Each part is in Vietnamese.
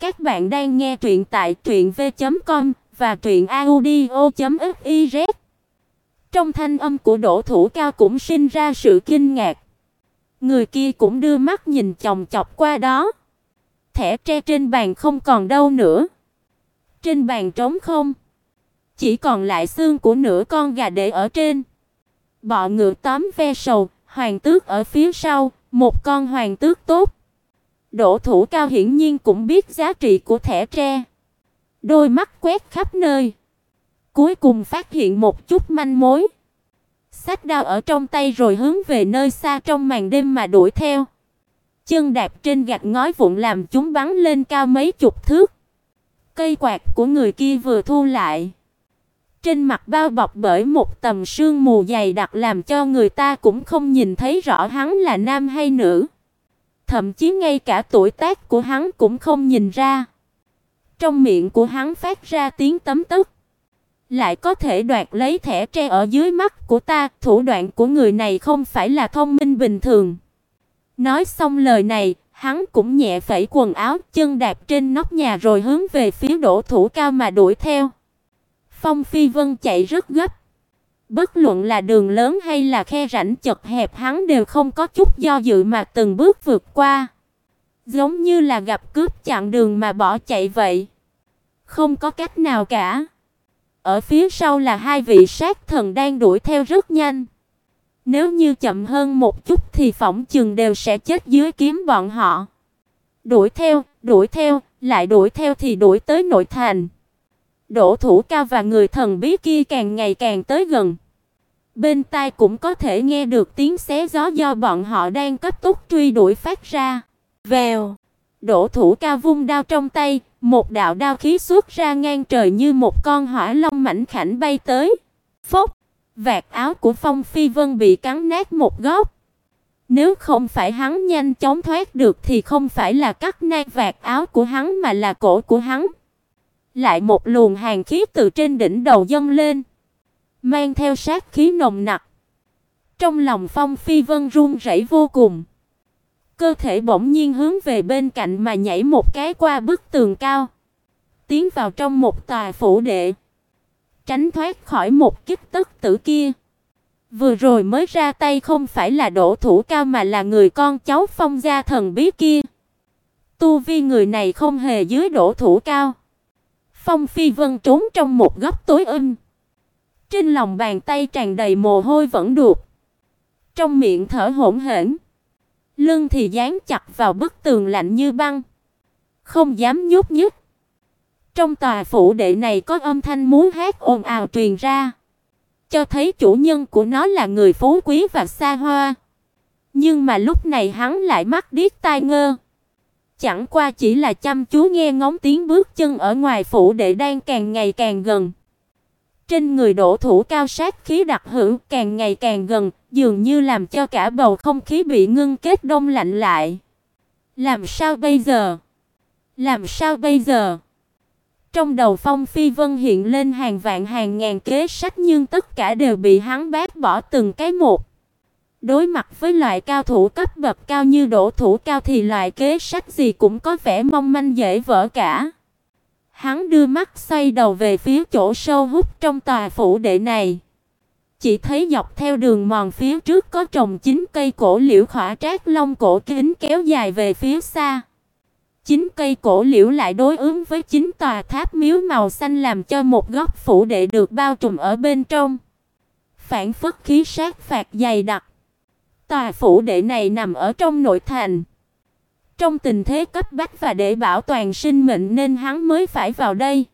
Các bạn đang nghe truyện tại truyệnv.com và truyệnaudio.fiz. Trong thanh âm của Đỗ Thủ Cao cũng sinh ra sự kinh ngạc. Người kia cũng đưa mắt nhìn chòng chọc qua đó. Thẻ tre trên bàn không còn đâu nữa. Trên bàn trống không, chỉ còn lại xương của nửa con gà để ở trên. Bọ ngựa tóm ve sầu, hoàng tước ở phía sau, một con hoàng tước tốt. Đỗ Thủ Cao hiển nhiên cũng biết giá trị của thẻ tre. Đôi mắt quét khắp nơi, cuối cùng phát hiện một chút manh mối. sách đao ở trong tay rồi hướng về nơi xa trong màn đêm mà đuổi theo. Chân đạp trên gạch ngói vụn làm chúng bắn lên cao mấy chục thước. Cây quạt của người kia vừa thu lại, trên mặt bao bọc bởi một tầng sương mù dày đặc làm cho người ta cũng không nhìn thấy rõ hắn là nam hay nữ. Thậm chí ngay cả tuổi tác của hắn cũng không nhìn ra. Trong miệng của hắn phát ra tiếng tấm tức. Lại có thể đoạt lấy thẻ tre ở dưới mắt của ta, thủ đoạn của người này không phải là thông minh bình thường. Nói xong lời này, hắn cũng nhẹ phẩy quần áo, chân đạp trên nóc nhà rồi hướng về phía Đỗ Thủ Cao mà đuổi theo. Phong Phi Vân chạy rất gấp. Bất luận là đường lớn hay là khe rãnh chật hẹp hắn đều không có chút do dự mà từng bước vượt qua. Giống như là gặp cướp chặn đường mà bỏ chạy vậy. Không có cách nào cả. Ở phía sau là hai vị sát thần đang đuổi theo rất nhanh. Nếu như chậm hơn một chút thì phỏng chừng đều sẽ chết dưới kiếm bọn họ. Đuổi theo, đuổi theo, lại đuổi theo thì đuổi tới nội thành. Đỗ Thủ Cao và người thần bí kia càng ngày càng tới gần. Bên tai cũng có thể nghe được tiếng xé gió do bọn họ đang cấp tốc truy đuổi phát ra. Vèo. Đỗ Thủ ca vung đao trong tay, một đạo đao khí xuất ra ngang trời như một con hỏa long mảnh khảnh bay tới. Phốc. Vạt áo của Phong Phi Vân bị cắn nát một góc. Nếu không phải hắn nhanh chóng thoát được thì không phải là cắt nát vạt áo của hắn mà là cổ của hắn. Lại một luồng hàn khí từ trên đỉnh đầu dâng lên, mang theo sát khí nồng nặc. Trong lòng Phong Phi Vân run rẩy vô cùng. Cơ thể bỗng nhiên hướng về bên cạnh mà nhảy một cái qua bức tường cao, tiến vào trong một tòa phủ đệ, tránh thoát khỏi một kích tức tử kia. Vừa rồi mới ra tay không phải là đổ thủ cao mà là người con cháu Phong gia thần bí kia. Tu vi người này không hề dưới đổ thủ cao. Phong Phi Vân trốn trong một góc tối âm. Trên lòng bàn tay tràn đầy mồ hôi vẫn đục. Trong miệng thở hổn hển. Lưng thì dán chặt vào bức tường lạnh như băng, không dám nhúc nhích. Trong tòa phủ đệ này có âm thanh muốn hát ồn ào truyền ra, cho thấy chủ nhân của nó là người phú quý và xa hoa. Nhưng mà lúc này hắn lại mắt điếc tai ngơ. Chẳng qua chỉ là chăm chú nghe ngóng tiếng bước chân ở ngoài phủ đệ đang càng ngày càng gần. Trên người đổ thủ cao sát khí đặc hữu càng ngày càng gần, dường như làm cho cả bầu không khí bị ngưng kết đông lạnh lại. Làm sao bây giờ? Làm sao bây giờ? Trong đầu Phong Phi Vân hiện lên hàng vạn hàng ngàn kế sách nhưng tất cả đều bị hắn bác bỏ từng cái một. Đối mặt với loại cao thủ cấp bậc cao như đổ thủ cao thì loại kế sách gì cũng có vẻ mong manh dễ vỡ cả. Hắn đưa mắt xoay đầu về phía chỗ sâu hút trong tòa phủ đệ này. Chỉ thấy dọc theo đường mòn phía trước có trồng chín cây cổ liễu khỏa trác long cổ kính kéo dài về phía xa. Chín cây cổ liễu lại đối ứng với chín tòa tháp miếu màu xanh làm cho một góc phủ đệ được bao trùm ở bên trong. Phản phất khí sát phạt dày đặc. Tòa phủ đệ này nằm ở trong nội thành. Trong tình thế cấp bách và để bảo toàn sinh mệnh nên hắn mới phải vào đây.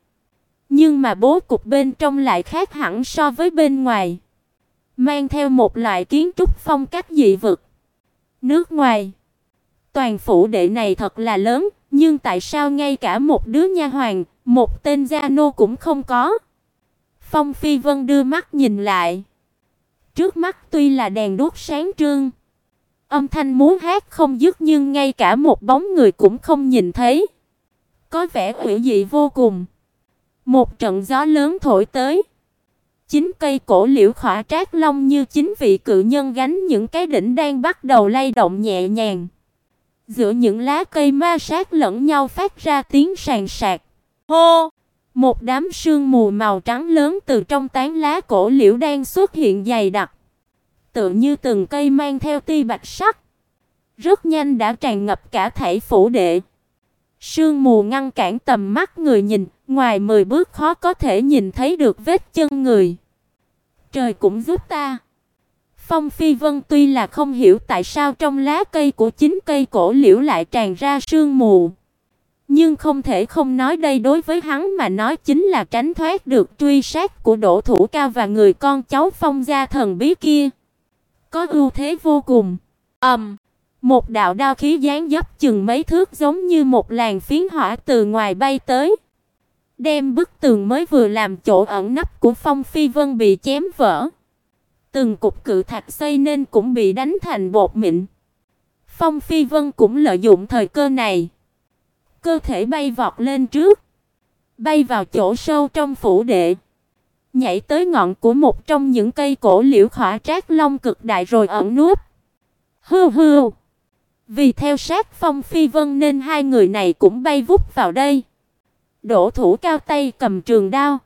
Nhưng mà bố cục bên trong lại khác hẳn so với bên ngoài. Mang theo một loại kiến trúc phong cách dị vực. Nước ngoài. Toàn phủ đệ này thật là lớn, nhưng tại sao ngay cả một đứa nha hoàn, một tên gia nô cũng không có? Phong Phi Vân đưa mắt nhìn lại. Trước mắt tuy là đèn đuốc sáng trưng, âm thanh muốn hát không dứt nhưng ngay cả một bóng người cũng không nhìn thấy. Có vẻ quỷ dị vô cùng. Một trận gió lớn thổi tới. Chín cây cổ liễu khỏa trác long như chín vị cự nhân gánh những cái đỉnh đang bắt đầu lay động nhẹ nhàng. Giữa những lá cây ma sát lẫn nhau phát ra tiếng sàn sạc. Hô! Một đám sương mù màu trắng lớn từ trong tán lá cổ liễu đang xuất hiện dày đặc, tựa như từng cây mang theo tia bạch sắc. Rất nhanh đã tràn ngập cả thảy phủ đệ. Sương mù ngăn cản tầm mắt người nhìn, ngoài 10 bước khó có thể nhìn thấy được vết chân người. Trời cũng giúp ta. Phong Phi Vân tuy là không hiểu tại sao trong lá cây của chính cây cổ liễu lại tràn ra sương mù, nhưng không thể không nói đây đối với hắn mà nói chính là tránh thoát được truy sát của Đỗ Thủ Cao và người con cháu Phong gia thần bí kia. Có ưu thế vô cùng. Ầm, um, một đạo đao khí giáng dấp chừng mấy thước giống như một làn phiến hỏa từ ngoài bay tới, đem bức tường mới vừa làm chỗ ẩn nấp của Phong Phi Vân bị chém vỡ. Từng cục cự thạch xây nên cũng bị đánh thành bột mịn. Phong Phi Vân cũng lợi dụng thời cơ này, cơ thể bay vọt lên trước, bay vào chỗ sâu trong phủ đệ, nhảy tới ngọn của một trong những cây cổ liễu khỏa trác long cực đại rồi ẩn núp. hừ hừ. Vì theo sát Phong Phi Vân nên hai người này cũng bay vút vào đây. Đỗ Thủ cao tay cầm trường đao,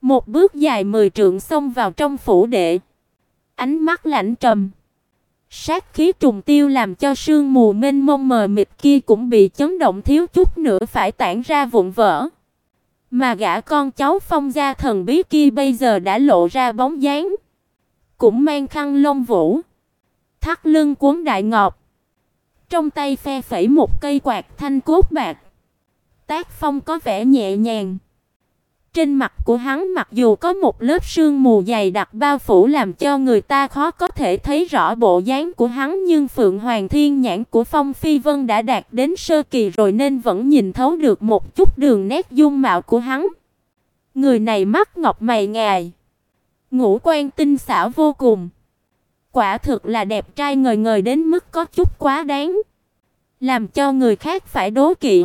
một bước dài mười trượng xông vào trong phủ đệ. Ánh mắt lạnh trầm, sát khí trùng tiêu làm cho sương mù mênh mông mờ mịt kia cũng bị chấn động thiếu chút nữa phải tản ra vụn vỡ. Mà gã con cháu Phong gia thần bí kia bây giờ đã lộ ra bóng dáng, cũng mang khăn lông vũ, thắt lưng cuốn đại ngọc, trong tay phe phẩy một cây quạt thanh cốt bạc. Tác phong có vẻ nhẹ nhàng. Trên mặt của hắn mặc dù có một lớp sương mù dày đặc bao phủ làm cho người ta khó có thể thấy rõ bộ dáng của hắn, nhưng Phượng Hoàng Thiên nhãn của Phong Phi Vân đã đạt đến sơ kỳ rồi nên vẫn nhìn thấu được một chút đường nét dung mạo của hắn. Người này mắt ngọc mày ngài, ngũ quan tinh xảo vô cùng. Quả thực là đẹp trai ngời ngời đến mức có chút quá đáng, làm cho người khác phải đố kỵ.